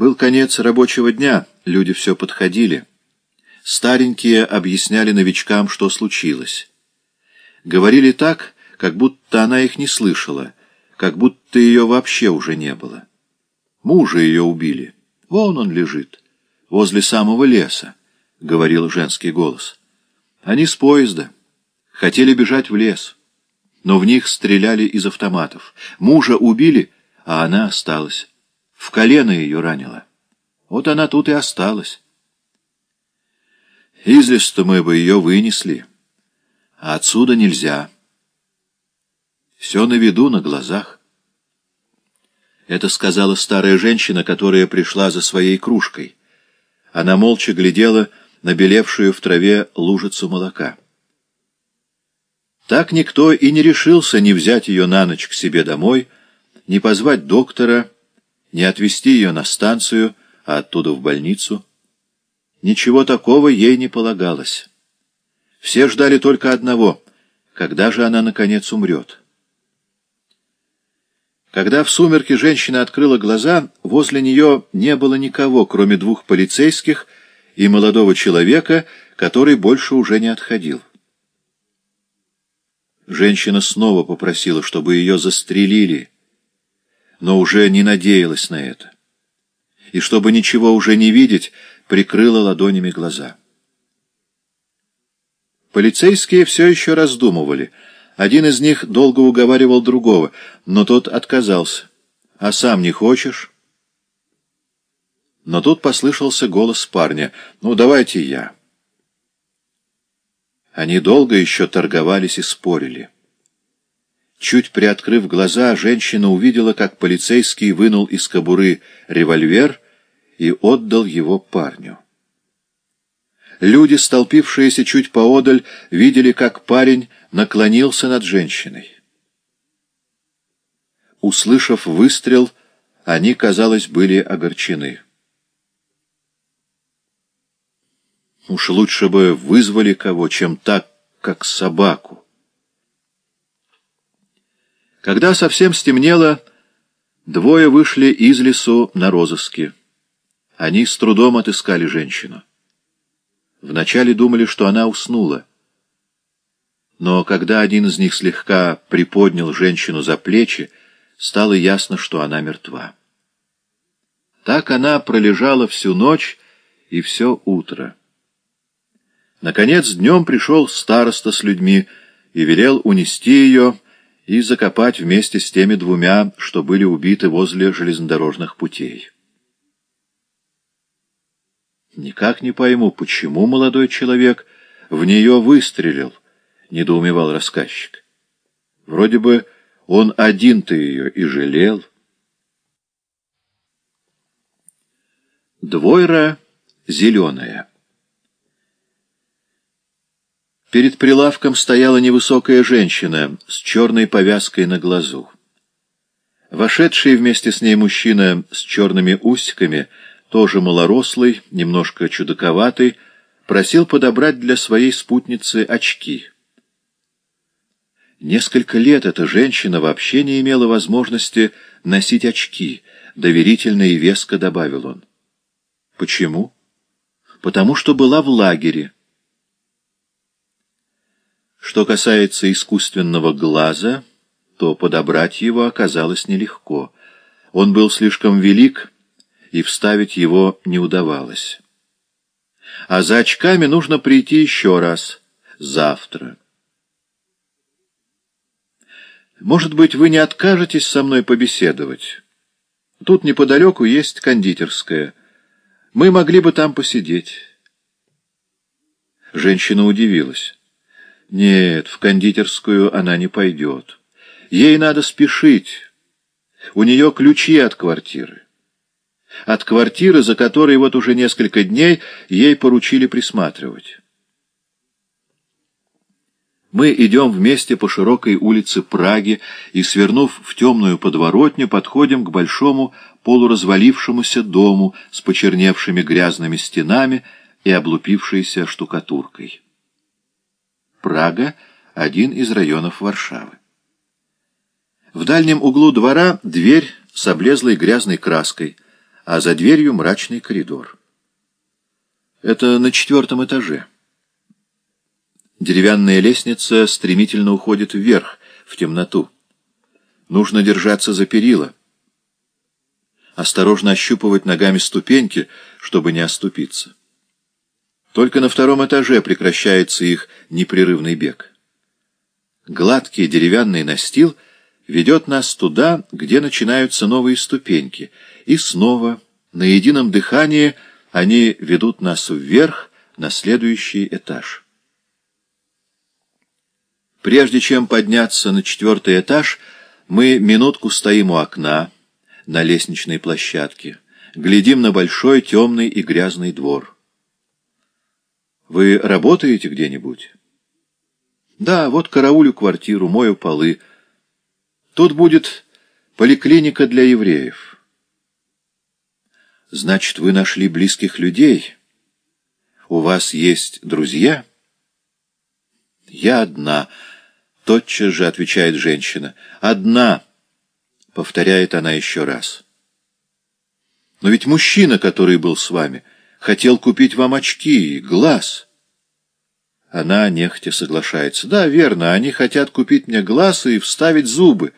Был конец рабочего дня, люди все подходили. Старенькие объясняли новичкам, что случилось. Говорили так, как будто она их не слышала, как будто ее вообще уже не было. Мужа ее убили. Вон он лежит, возле самого леса, — говорил женский голос. Они с поезда. Хотели бежать в лес, но в них стреляли из автоматов. Мужа убили, а она осталась. В колено ее ранило. Вот она тут и осталась. Из леса мы бы ее вынесли, а отсюда нельзя. Все на виду, на глазах. Это сказала старая женщина, которая пришла за своей кружкой. Она молча глядела на белевшую в траве лужицу молока. Так никто и не решился не взять ее на ночь к себе домой, не позвать доктора, не отвезти ее на станцию, а оттуда в больницу. Ничего такого ей не полагалось. Все ждали только одного — когда же она, наконец, умрет. Когда в сумерки женщина открыла глаза, возле нее не было никого, кроме двух полицейских и молодого человека, который больше уже не отходил. Женщина снова попросила, чтобы ее застрелили, но уже не надеялась на это. И чтобы ничего уже не видеть, прикрыла ладонями глаза. Полицейские все еще раздумывали. Один из них долго уговаривал другого, но тот отказался. «А сам не хочешь?» Но тут послышался голос парня. «Ну, давайте я». Они долго еще торговались и спорили. Чуть приоткрыв глаза, женщина увидела, как полицейский вынул из кобуры револьвер и отдал его парню. Люди, столпившиеся чуть поодаль, видели, как парень наклонился над женщиной. Услышав выстрел, они, казалось, были огорчены. Уж лучше бы вызвали кого, чем так, как собаку. Когда совсем стемнело, двое вышли из лесу на розыске. Они с трудом отыскали женщину. Вначале думали, что она уснула. Но когда один из них слегка приподнял женщину за плечи, стало ясно, что она мертва. Так она пролежала всю ночь и все утро. Наконец днем пришел староста с людьми и велел унести ее и закопать вместе с теми двумя, что были убиты возле железнодорожных путей. Никак не пойму, почему молодой человек в нее выстрелил, — недоумевал рассказчик. Вроде бы он один-то ее и жалел. Двойра зеленая. Перед прилавком стояла невысокая женщина с черной повязкой на глазу. Вошедший вместе с ней мужчина с черными усиками — тоже малорослый, немножко чудаковатый, просил подобрать для своей спутницы очки. Несколько лет эта женщина вообще не имела возможности носить очки, доверительно и веско добавил он. Почему? Потому что была в лагере. Что касается искусственного глаза, то подобрать его оказалось нелегко. Он был слишком велик, и вставить его не удавалось. А за очками нужно прийти еще раз, завтра. Может быть, вы не откажетесь со мной побеседовать? Тут неподалеку есть кондитерская. Мы могли бы там посидеть. Женщина удивилась. Нет, в кондитерскую она не пойдет. Ей надо спешить. У нее ключи от квартиры от квартиры, за которой вот уже несколько дней ей поручили присматривать. Мы идем вместе по широкой улице Праги и, свернув в темную подворотню, подходим к большому полуразвалившемуся дому с почерневшими грязными стенами и облупившейся штукатуркой. Прага — один из районов Варшавы. В дальнем углу двора дверь с облезлой грязной краской — а за дверью мрачный коридор. Это на четвертом этаже. Деревянная лестница стремительно уходит вверх, в темноту. Нужно держаться за перила. Осторожно ощупывать ногами ступеньки, чтобы не оступиться. Только на втором этаже прекращается их непрерывный бег. Гладкий деревянный настил ведет нас туда, где начинаются новые ступеньки, и снова, на едином дыхании, они ведут нас вверх на следующий этаж. Прежде чем подняться на четвертый этаж, мы минутку стоим у окна на лестничной площадке, глядим на большой темный и грязный двор. Вы работаете где-нибудь? Да, вот караулю квартиру, мою полы. Тут будет поликлиника для евреев. Значит, вы нашли близких людей? У вас есть друзья? Я одна — Тотчас же отвечает женщина. «Одна», — повторяет она еще раз. «Но ведь мужчина, который был с вами, хотел купить вам очки и глаз». Она нехотя соглашается. «Да, верно, они хотят купить мне глаз и вставить зубы,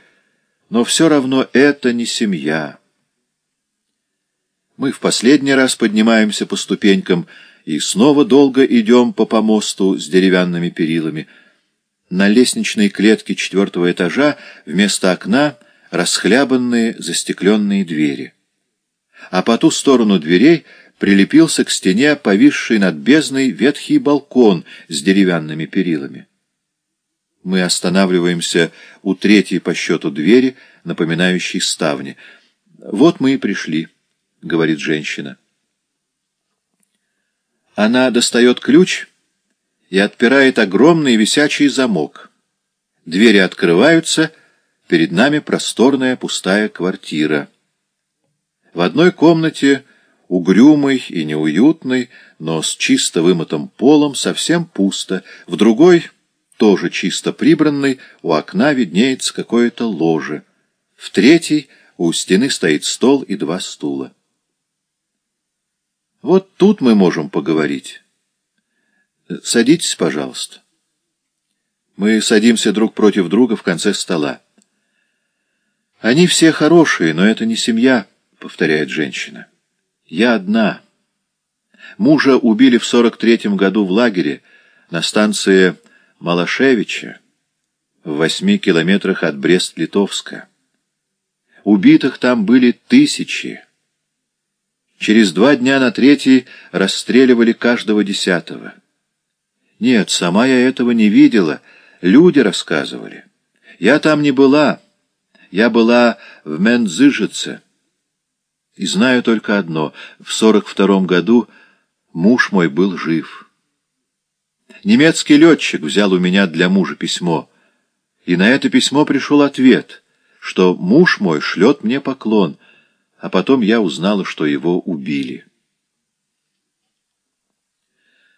но все равно это не семья». Мы в последний раз поднимаемся по ступенькам и снова долго идем по помосту с деревянными перилами — на лестничной клетке четвертого этажа вместо окна расхлябанные застекленные двери. А по ту сторону дверей прилепился к стене повисший над бездной ветхий балкон с деревянными перилами. Мы останавливаемся у третьей по счету двери, напоминающей ставни. «Вот мы и пришли», — говорит женщина. Она достает ключ и отпирает огромный висячий замок. Двери открываются, перед нами просторная пустая квартира. В одной комнате, угрюмой и неуютной, но с чисто вымытым полом, совсем пусто, в другой, тоже чисто прибранной, у окна виднеется какое-то ложе. В третьей у стены стоит стол и два стула. Вот тут мы можем поговорить. Садитесь, пожалуйста. Мы садимся друг против друга в конце стола. Они все хорошие, но это не семья, повторяет женщина. Я одна. Мужа убили в сорок третьем году в лагере на станции Малашевича в восьми километрах от Брест-Литовска. Убитых там были тысячи. Через два дня на третий расстреливали каждого десятого. Нет, сама я этого не видела. Люди рассказывали. Я там не была. Я была в Мензыжице. И знаю только одно. В сорок втором году муж мой был жив. Немецкий летчик взял у меня для мужа письмо. И на это письмо пришел ответ, что муж мой шлет мне поклон, а потом я узнала, что его убили.